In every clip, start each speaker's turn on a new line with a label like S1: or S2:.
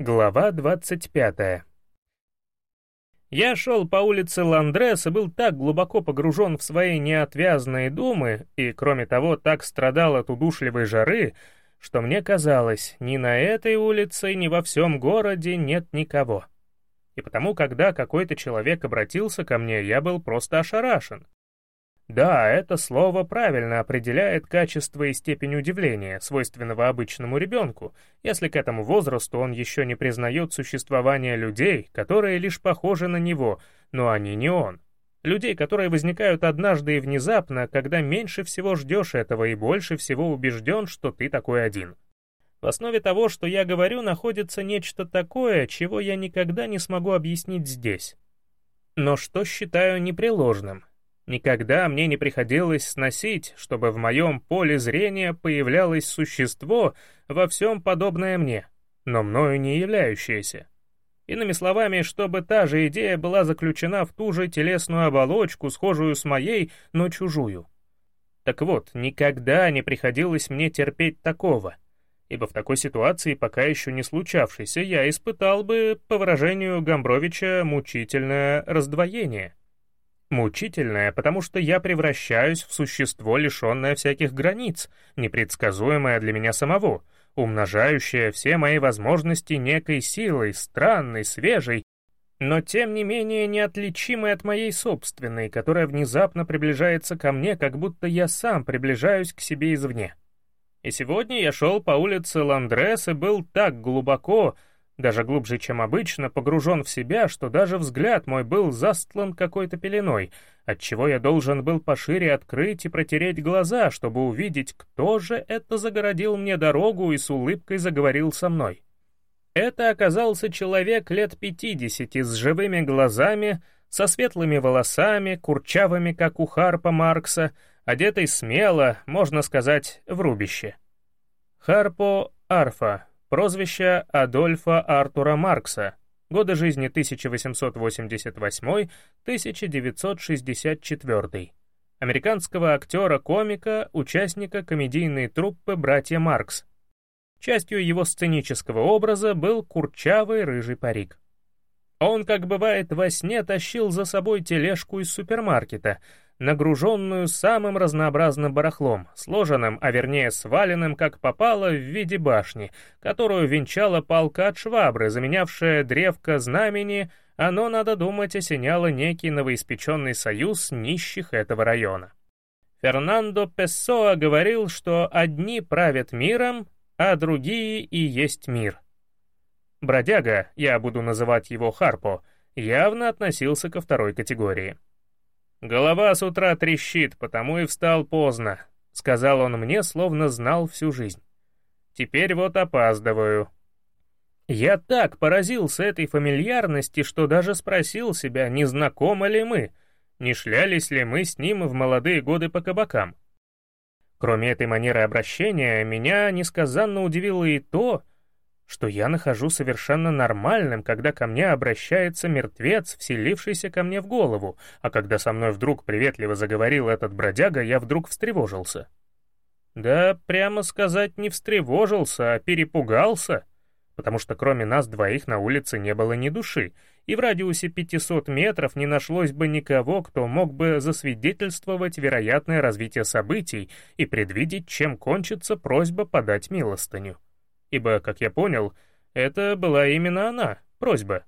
S1: Глава 25 Я шел по улице Ландрес и был так глубоко погружен в свои неотвязные думы, и, кроме того, так страдал от удушливой жары, что мне казалось, ни на этой улице, ни во всем городе нет никого. И потому, когда какой-то человек обратился ко мне, я был просто ошарашен. Да, это слово правильно определяет качество и степень удивления, свойственного обычному ребенку, если к этому возрасту он еще не признает существование людей, которые лишь похожи на него, но они не он. Людей, которые возникают однажды и внезапно, когда меньше всего ждешь этого и больше всего убежден, что ты такой один. В основе того, что я говорю, находится нечто такое, чего я никогда не смогу объяснить здесь. Но что считаю непреложным, Никогда мне не приходилось сносить, чтобы в моем поле зрения появлялось существо, во всем подобное мне, но мною не являющееся. Иными словами, чтобы та же идея была заключена в ту же телесную оболочку, схожую с моей, но чужую. Так вот, никогда не приходилось мне терпеть такого, ибо в такой ситуации, пока еще не случавшейся, я испытал бы, по выражению Гамбровича, мучительное раздвоение. Мучительное, потому что я превращаюсь в существо, лишенное всяких границ, непредсказуемое для меня самого, умножающее все мои возможности некой силой, странной, свежей, но тем не менее неотличимой от моей собственной, которая внезапно приближается ко мне, как будто я сам приближаюсь к себе извне. И сегодня я шел по улице Ландрес и был так глубоко, даже глубже, чем обычно, погружен в себя, что даже взгляд мой был застлан какой-то пеленой, отчего я должен был пошире открыть и протереть глаза, чтобы увидеть, кто же это загородил мне дорогу и с улыбкой заговорил со мной. Это оказался человек лет пятидесяти с живыми глазами, со светлыми волосами, курчавыми, как у Харпа Маркса, одетый смело, можно сказать, в рубище. Харпо — арфа, Прозвище Адольфа Артура Маркса. Годы жизни 1888-1964. Американского актера-комика, участника комедийной труппы «Братья Маркс». Частью его сценического образа был курчавый рыжий парик. Он, как бывает во сне, тащил за собой тележку из супермаркета — нагруженную самым разнообразным барахлом, сложенным, а вернее сваленным, как попало, в виде башни, которую венчала палка от швабры, заменявшая древко знамени, оно, надо думать, осеняло некий новоиспеченный союз нищих этого района. Фернандо Пессоа говорил, что одни правят миром, а другие и есть мир. Бродяга, я буду называть его Харпо, явно относился ко второй категории. «Голова с утра трещит, потому и встал поздно», — сказал он мне, словно знал всю жизнь. «Теперь вот опаздываю». Я так поразился этой фамильярности, что даже спросил себя, не знакомы ли мы, не шлялись ли мы с ним в молодые годы по кабакам. Кроме этой манеры обращения, меня несказанно удивило и то, что я нахожу совершенно нормальным, когда ко мне обращается мертвец, вселившийся ко мне в голову, а когда со мной вдруг приветливо заговорил этот бродяга, я вдруг встревожился. Да, прямо сказать, не встревожился, а перепугался, потому что кроме нас двоих на улице не было ни души, и в радиусе 500 метров не нашлось бы никого, кто мог бы засвидетельствовать вероятное развитие событий и предвидеть, чем кончится просьба подать милостыню ибо, как я понял, это была именно она, просьба.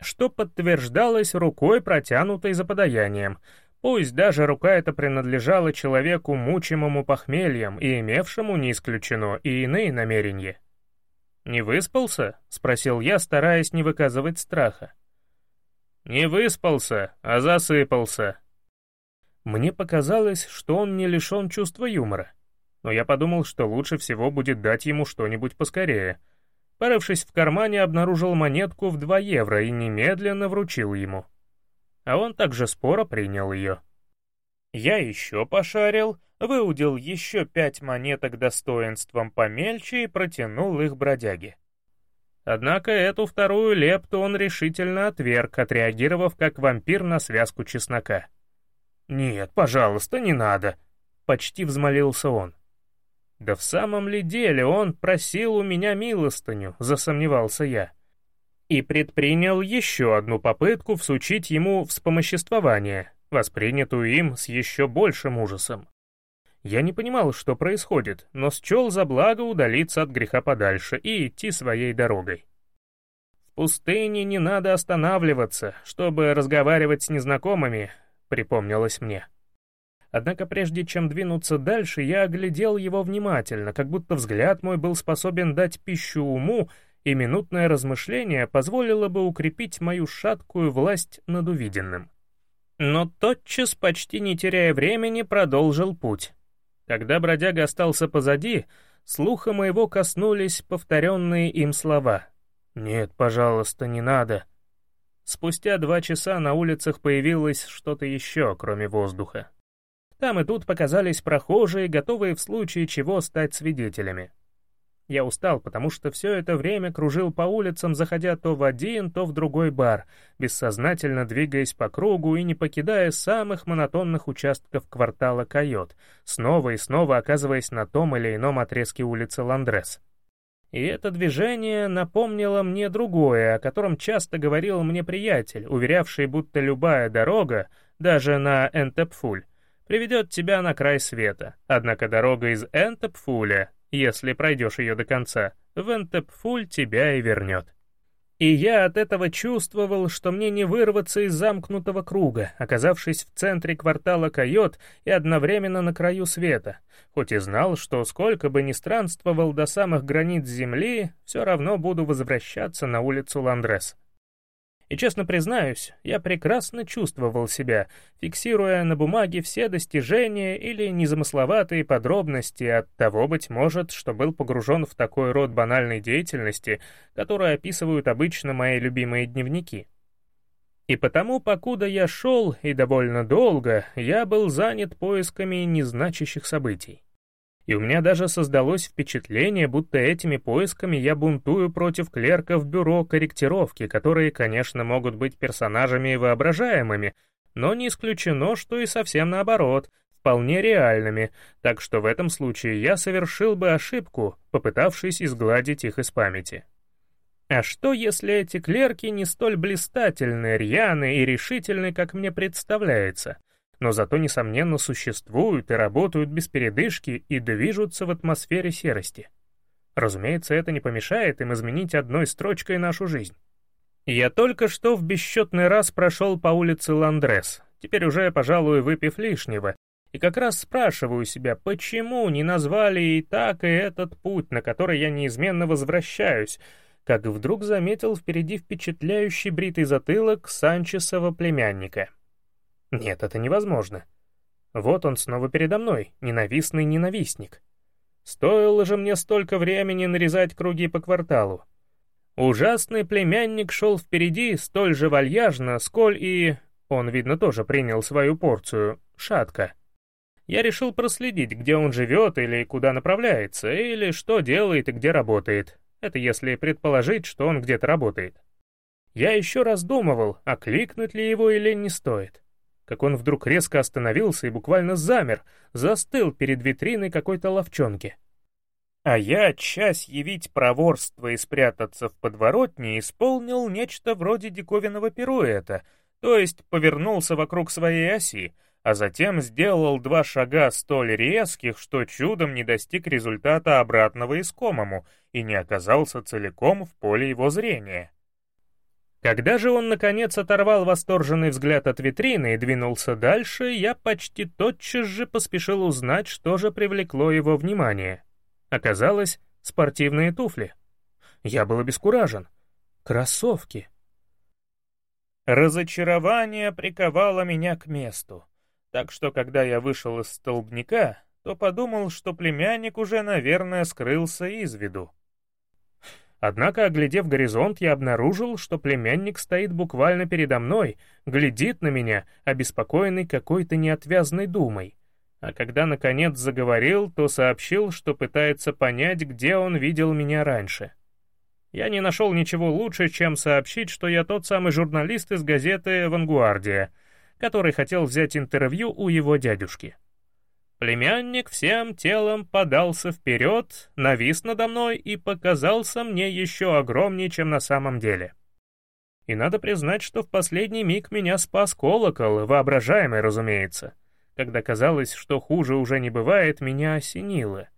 S1: Что подтверждалось рукой, протянутой за подаянием, пусть даже рука эта принадлежала человеку, мучимому похмельем и имевшему, не исключено, и иные намерения. «Не выспался?» — спросил я, стараясь не выказывать страха. «Не выспался, а засыпался». Мне показалось, что он не лишен чувства юмора но я подумал, что лучше всего будет дать ему что-нибудь поскорее. Порывшись в кармане, обнаружил монетку в 2 евро и немедленно вручил ему. А он также споро принял ее. Я еще пошарил, выудил еще пять монеток достоинством помельче и протянул их бродяге. Однако эту вторую лепту он решительно отверг, отреагировав как вампир на связку чеснока. «Нет, пожалуйста, не надо», — почти взмолился он. Да в самом ли деле он просил у меня милостыню, засомневался я. И предпринял еще одну попытку всучить ему вспомоществование, воспринятую им с еще большим ужасом. Я не понимал, что происходит, но счел за благо удалиться от греха подальше и идти своей дорогой. В пустыне не надо останавливаться, чтобы разговаривать с незнакомыми, припомнилось мне. Однако прежде чем двинуться дальше, я оглядел его внимательно, как будто взгляд мой был способен дать пищу уму, и минутное размышление позволило бы укрепить мою шаткую власть над увиденным. Но тотчас, почти не теряя времени, продолжил путь. Когда бродяга остался позади, слуха моего коснулись повторенные им слова. «Нет, пожалуйста, не надо». Спустя два часа на улицах появилось что-то еще, кроме воздуха. Там и тут показались прохожие, готовые в случае чего стать свидетелями. Я устал, потому что все это время кружил по улицам, заходя то в один, то в другой бар, бессознательно двигаясь по кругу и не покидая самых монотонных участков квартала Койот, снова и снова оказываясь на том или ином отрезке улицы Ландрес. И это движение напомнило мне другое, о котором часто говорил мне приятель, уверявший, будто любая дорога, даже на Энтепфуль, приведет тебя на край света. Однако дорога из Энтепфуля, если пройдешь ее до конца, в Энтепфуль тебя и вернет. И я от этого чувствовал, что мне не вырваться из замкнутого круга, оказавшись в центре квартала Койот и одновременно на краю света, хоть и знал, что сколько бы ни странствовал до самых границ земли, все равно буду возвращаться на улицу Ландрес. И честно признаюсь, я прекрасно чувствовал себя, фиксируя на бумаге все достижения или незамысловатые подробности от того, быть может, что был погружен в такой род банальной деятельности, которую описывают обычно мои любимые дневники. И потому, покуда я шел, и довольно долго, я был занят поисками незначащих событий. И у меня даже создалось впечатление, будто этими поисками я бунтую против клерков бюро корректировки, которые, конечно, могут быть персонажами воображаемыми, но не исключено, что и совсем наоборот, вполне реальными, так что в этом случае я совершил бы ошибку, попытавшись изгладить их из памяти. А что, если эти клерки не столь блистательны, рьяны и решительны, как мне представляется — но зато, несомненно, существуют и работают без передышки и движутся в атмосфере серости. Разумеется, это не помешает им изменить одной строчкой нашу жизнь. Я только что в бесчетный раз прошел по улице Ландрес, теперь уже, пожалуй, выпив лишнего, и как раз спрашиваю себя, почему не назвали и так, и этот путь, на который я неизменно возвращаюсь, как вдруг заметил впереди впечатляющий бритый затылок Санчесова племянника — нет, это невозможно. Вот он снова передо мной, ненавистный ненавистник. Стоило же мне столько времени нарезать круги по кварталу. Ужасный племянник шел впереди столь же вальяжно, сколь и... Он, видно, тоже принял свою порцию, шатко. Я решил проследить, где он живет или куда направляется, или что делает и где работает. Это если предположить, что он где-то работает. Я еще раз думывал, окликнуть ли его или не стоит как он вдруг резко остановился и буквально замер, застыл перед витриной какой-то ловчонки. А я, часть явить проворство и спрятаться в подворотне, исполнил нечто вроде диковинного пируэта, то есть повернулся вокруг своей оси, а затем сделал два шага столь резких, что чудом не достиг результата обратного искомому и не оказался целиком в поле его зрения. Когда же он, наконец, оторвал восторженный взгляд от витрины и двинулся дальше, я почти тотчас же поспешил узнать, что же привлекло его внимание. Оказалось, спортивные туфли. Я был обескуражен. Кроссовки. Разочарование приковало меня к месту, так что, когда я вышел из столбняка, то подумал, что племянник уже, наверное, скрылся из виду. Однако, оглядев горизонт, я обнаружил, что племянник стоит буквально передо мной, глядит на меня, обеспокоенный какой-то неотвязной думой. А когда, наконец, заговорил, то сообщил, что пытается понять, где он видел меня раньше. Я не нашел ничего лучше, чем сообщить, что я тот самый журналист из газеты «Вангуардия», который хотел взять интервью у его дядюшки. Племянник всем телом подался вперед, навис надо мной и показался мне еще огромнее, чем на самом деле. И надо признать, что в последний миг меня спас колокол, воображаемый, разумеется. Когда казалось, что хуже уже не бывает, меня осенило.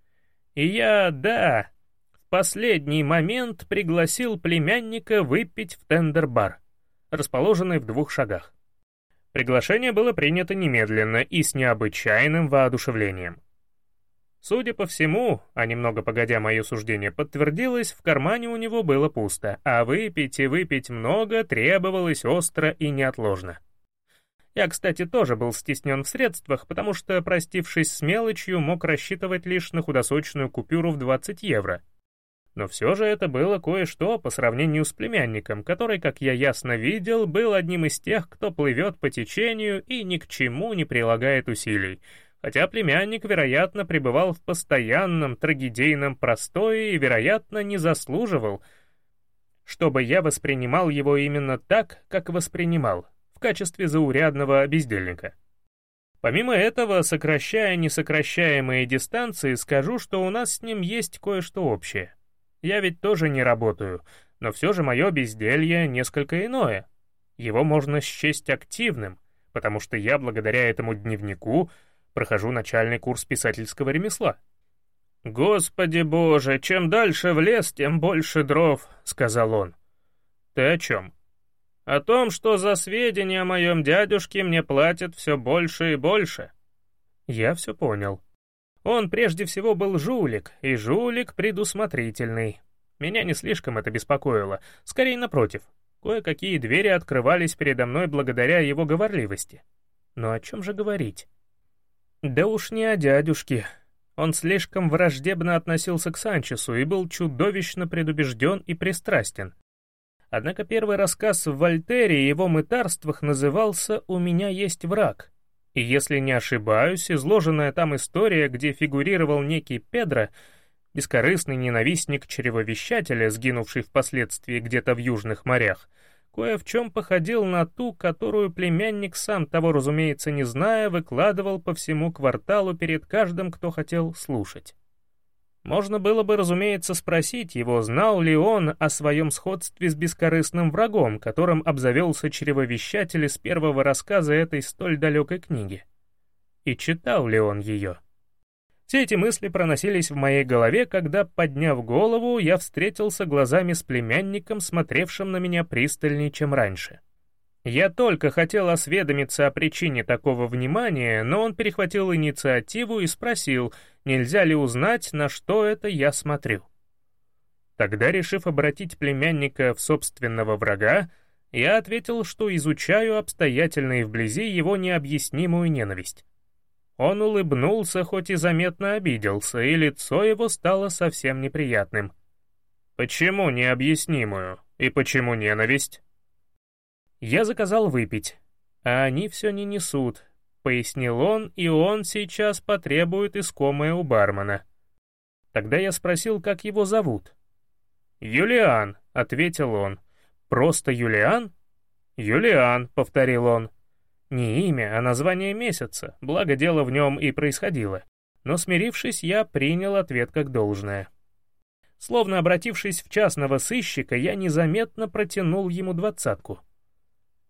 S1: И я, да, в последний момент пригласил племянника выпить в тендер-бар, расположенный в двух шагах. Приглашение было принято немедленно и с необычайным воодушевлением. Судя по всему, а немного погодя мое суждение подтвердилось, в кармане у него было пусто, а выпить и выпить много требовалось остро и неотложно. Я, кстати, тоже был стеснен в средствах, потому что, простившись с мелочью, мог рассчитывать лишь на худосочную купюру в 20 евро — но все же это было кое-что по сравнению с племянником, который, как я ясно видел, был одним из тех, кто плывет по течению и ни к чему не прилагает усилий, хотя племянник, вероятно, пребывал в постоянном трагедийном простое и, вероятно, не заслуживал, чтобы я воспринимал его именно так, как воспринимал, в качестве заурядного бездельника. Помимо этого, сокращая несокращаемые дистанции, скажу, что у нас с ним есть кое-что общее — я ведь тоже не работаю, но все же мое безделье несколько иное. Его можно счесть активным, потому что я благодаря этому дневнику прохожу начальный курс писательского ремесла. «Господи боже, чем дальше в лес, тем больше дров», — сказал он. «Ты о чем?» «О том, что за сведения о моем дядюшке мне платят все больше и больше». Я все понял. Он прежде всего был жулик, и жулик предусмотрительный. Меня не слишком это беспокоило, скорее напротив. Кое-какие двери открывались передо мной благодаря его говорливости. Но о чем же говорить? Да уж не о дядюшке. Он слишком враждебно относился к Санчесу и был чудовищно предубежден и пристрастен. Однако первый рассказ в Вольтере и его мытарствах назывался «У меня есть враг», и если не ошибаюсь, изложенная там история, где фигурировал некий Педро, бескорыстный ненавистник чревовещателя, сгинувший впоследствии где-то в южных морях, кое в чем походил на ту, которую племянник, сам того, разумеется, не зная, выкладывал по всему кварталу перед каждым, кто хотел слушать. Можно было бы, разумеется, спросить его, знал ли он о своем сходстве с бескорыстным врагом, которым обзавелся чревовещатель из первого рассказа этой столь далекой книги. И читал ли он ее? Все эти мысли проносились в моей голове, когда, подняв голову, я встретился глазами с племянником, смотревшим на меня пристальнее, чем раньше. Я только хотел осведомиться о причине такого внимания, но он перехватил инициативу и спросил, нельзя ли узнать, на что это я смотрю. Тогда, решив обратить племянника в собственного врага, я ответил, что изучаю обстоятельно и вблизи его необъяснимую ненависть. Он улыбнулся, хоть и заметно обиделся, и лицо его стало совсем неприятным. «Почему необъяснимую? И почему ненависть?» Я заказал выпить, а они все не несут, пояснил он, и он сейчас потребует искомое у бармена. Тогда я спросил, как его зовут. «Юлиан», — ответил он. «Просто Юлиан?» «Юлиан», — повторил он. Не имя, а название месяца, благо дело в нем и происходило. Но смирившись, я принял ответ как должное. Словно обратившись в частного сыщика, я незаметно протянул ему двадцатку.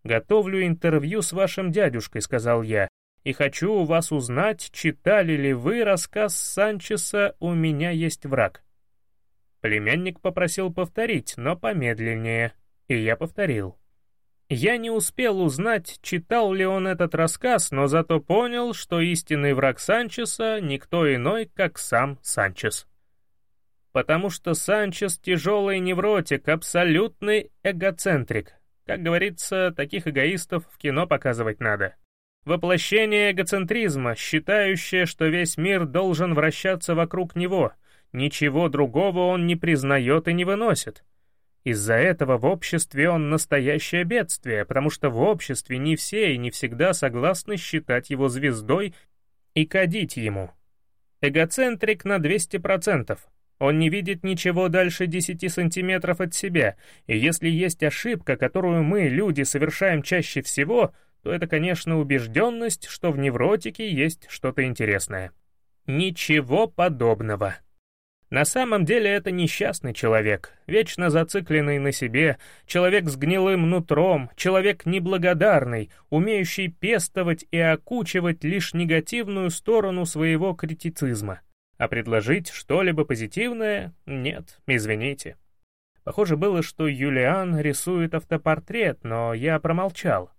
S1: «Готовлю интервью с вашим дядюшкой», — сказал я, «и хочу у вас узнать, читали ли вы рассказ Санчеса «У меня есть враг». Племянник попросил повторить, но помедленнее, и я повторил. Я не успел узнать, читал ли он этот рассказ, но зато понял, что истинный враг Санчеса — никто иной, как сам Санчес. Потому что Санчес — тяжелый невротик, абсолютный эгоцентрик, как говорится, таких эгоистов в кино показывать надо. Воплощение эгоцентризма, считающее, что весь мир должен вращаться вокруг него, ничего другого он не признает и не выносит. Из-за этого в обществе он настоящее бедствие, потому что в обществе не все и не всегда согласны считать его звездой и кадить ему. Эгоцентрик на 200%. Он не видит ничего дальше 10 сантиметров от себя, и если есть ошибка, которую мы, люди, совершаем чаще всего, то это, конечно, убежденность, что в невротике есть что-то интересное. Ничего подобного. На самом деле это несчастный человек, вечно зацикленный на себе, человек с гнилым нутром, человек неблагодарный, умеющий пестовать и окучивать лишь негативную сторону своего критицизма. А предложить что-либо позитивное — нет, извините. Похоже было, что Юлиан рисует автопортрет, но я промолчал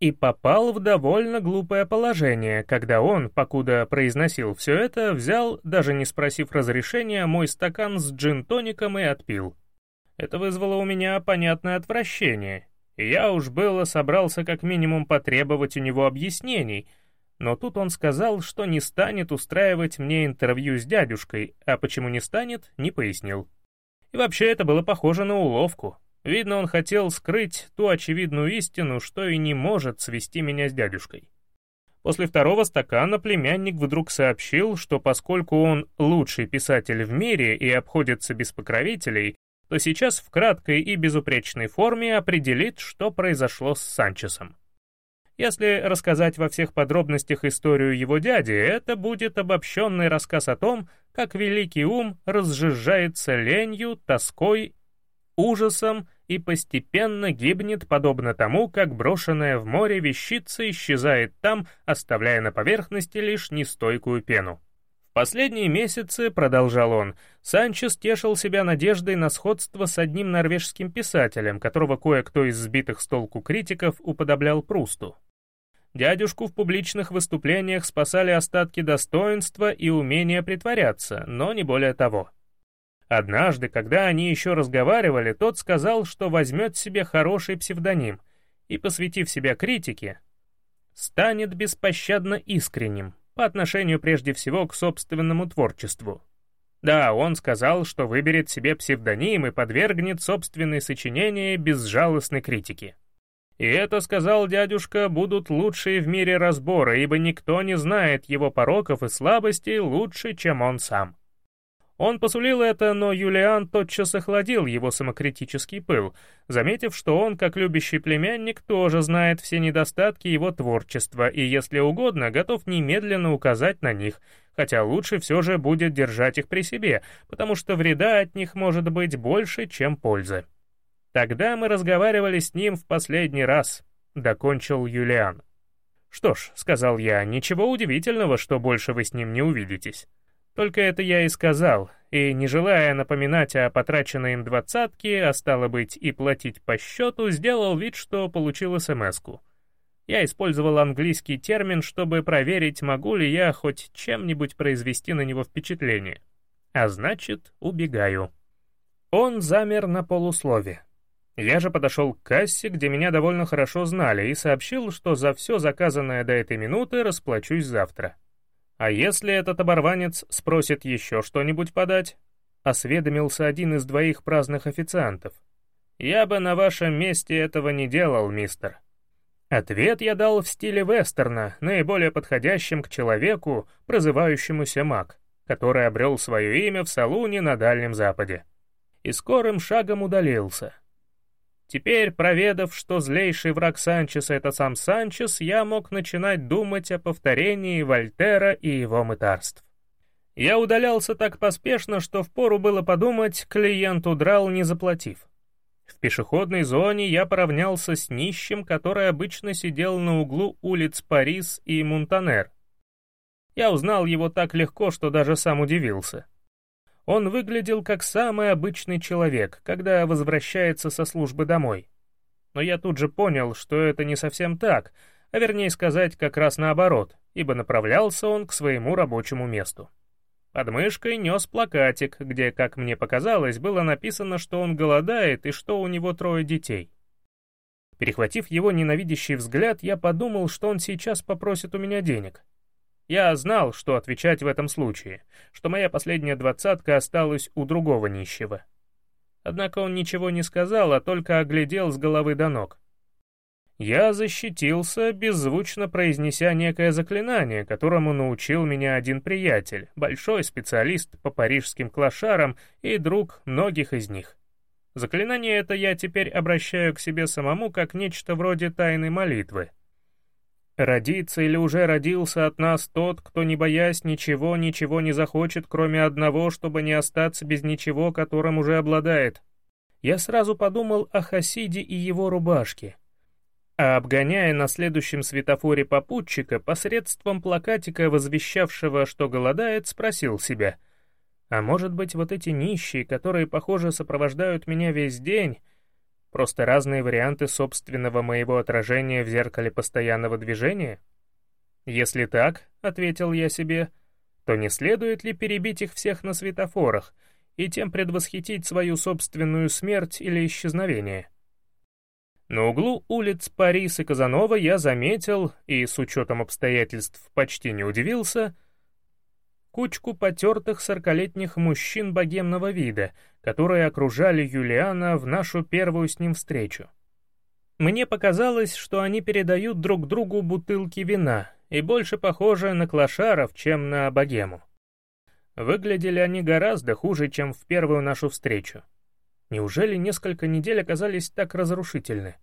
S1: и попал в довольно глупое положение, когда он, покуда произносил все это, взял, даже не спросив разрешения, мой стакан с джин-тоником и отпил. Это вызвало у меня понятное отвращение, и я уж было собрался как минимум потребовать у него объяснений, но тут он сказал, что не станет устраивать мне интервью с дядюшкой, а почему не станет, не пояснил. И вообще это было похоже на уловку, Видно, он хотел скрыть ту очевидную истину, что и не может свести меня с дядюшкой. После второго стакана племянник вдруг сообщил, что поскольку он лучший писатель в мире и обходится без покровителей, то сейчас в краткой и безупречной форме определит, что произошло с Санчесом. Если рассказать во всех подробностях историю его дяди, это будет обобщенный рассказ о том, как великий ум разжижается ленью, тоской, ужасом и постепенно гибнет, подобно тому, как брошенная в море вещица исчезает там, оставляя на поверхности лишь нестойкую пену. В последние месяцы, продолжал он, Санчес тешил себя надеждой на сходство с одним норвежским писателем, которого кое-кто из сбитых с толку критиков уподоблял Прусту. Дядюшку в публичных выступлениях спасали остатки достоинства и умения притворяться, но не более того. Однажды, когда они еще разговаривали, тот сказал, что возьмет себе хороший псевдоним и, посвятив себя критике, станет беспощадно искренним по отношению прежде всего к собственному творчеству. Да, он сказал, что выберет себе псевдоним и подвергнет собственные сочинения безжалостной критике. И это, сказал дядюшка, будут лучшие в мире разборы, ибо никто не знает его пороков и слабостей лучше, чем он сам. Он посулил это, но Юлиан тотчас охладил его самокритический пыл, заметив, что он, как любящий племянник, тоже знает все недостатки его творчества и, если угодно, готов немедленно указать на них, хотя лучше все же будет держать их при себе, потому что вреда от них может быть больше, чем пользы. Тогда мы разговаривали с ним в последний раз, — докончил Юлиан. «Что ж», — сказал я, — «ничего удивительного, что больше вы с ним не увидитесь». Только это я и сказал, и, не желая напоминать о потраченной им двадцатке, а стало быть и платить по счету, сделал вид, что получил СМС-ку. Я использовал английский термин, чтобы проверить, могу ли я хоть чем-нибудь произвести на него впечатление. А значит, убегаю. Он замер на полуслове. Я же подошел к кассе, где меня довольно хорошо знали, и сообщил, что за все заказанное до этой минуты расплачусь завтра. «А если этот оборванец спросит еще что-нибудь подать?» — осведомился один из двоих праздных официантов. «Я бы на вашем месте этого не делал, мистер». Ответ я дал в стиле вестерна, наиболее подходящем к человеку, прозывающемуся Мак, который обрел свое имя в салуне на Дальнем Западе. И скорым шагом удалился — Теперь, проведав, что злейший враг Санчеса — это сам Санчес, я мог начинать думать о повторении Вольтера и его мытарств. Я удалялся так поспешно, что впору было подумать, клиент удрал, не заплатив. В пешеходной зоне я поравнялся с нищим, который обычно сидел на углу улиц Парис и Мунтанер. Я узнал его так легко, что даже сам удивился. Он выглядел как самый обычный человек, когда возвращается со службы домой. Но я тут же понял, что это не совсем так, а вернее сказать, как раз наоборот, ибо направлялся он к своему рабочему месту. Под мышкой нес плакатик, где, как мне показалось, было написано, что он голодает и что у него трое детей. Перехватив его ненавидящий взгляд, я подумал, что он сейчас попросит у меня денег. Я знал, что отвечать в этом случае, что моя последняя двадцатка осталась у другого нищего. Однако он ничего не сказал, а только оглядел с головы до ног. Я защитился, беззвучно произнеся некое заклинание, которому научил меня один приятель, большой специалист по парижским клошарам и друг многих из них. Заклинание это я теперь обращаю к себе самому как нечто вроде тайной молитвы — Родится или уже родился от нас тот, кто, не боясь ничего, ничего не захочет, кроме одного, чтобы не остаться без ничего, которым уже обладает. Я сразу подумал о Хасиде и его рубашке. А обгоняя на следующем светофоре попутчика, посредством плакатика, возвещавшего, что голодает, спросил себя, а может быть, вот эти нищие, которые, похоже, сопровождают меня весь день, Просто разные варианты собственного моего отражения в зеркале постоянного движения? Если так, — ответил я себе, — то не следует ли перебить их всех на светофорах и тем предвосхитить свою собственную смерть или исчезновение? На углу улиц Парис и Казанова я заметил, и с учетом обстоятельств почти не удивился — кучку потертых сорокалетних мужчин богемного вида, которые окружали Юлиана в нашу первую с ним встречу. Мне показалось, что они передают друг другу бутылки вина и больше похожи на клошаров, чем на богему. Выглядели они гораздо хуже, чем в первую нашу встречу. Неужели несколько недель оказались так разрушительны?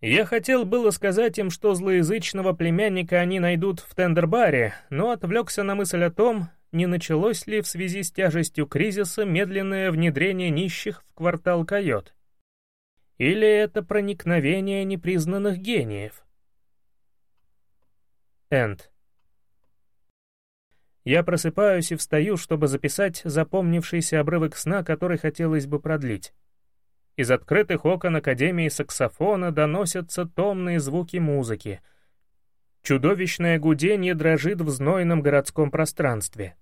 S1: Я хотел было сказать им, что злоязычного племянника они найдут в Тендербаре, но отвлекся на мысль о том, не началось ли в связи с тяжестью кризиса медленное внедрение нищих в квартал Койот. Или это проникновение непризнанных гениев? Энд. Я просыпаюсь и встаю, чтобы записать запомнившийся обрывок сна, который хотелось бы продлить. Из открытых окон Академии саксофона доносятся томные звуки музыки. Чудовищное гудение дрожит в знойном городском пространстве.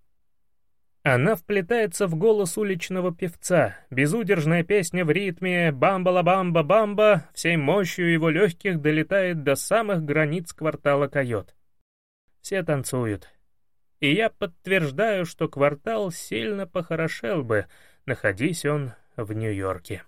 S1: Она вплетается в голос уличного певца, безудержная песня в ритме «бамба-ла-бамба-бамба» всей мощью его легких долетает до самых границ квартала Койот. Все танцуют. И я подтверждаю, что квартал сильно похорошел бы, находись он в Нью-Йорке.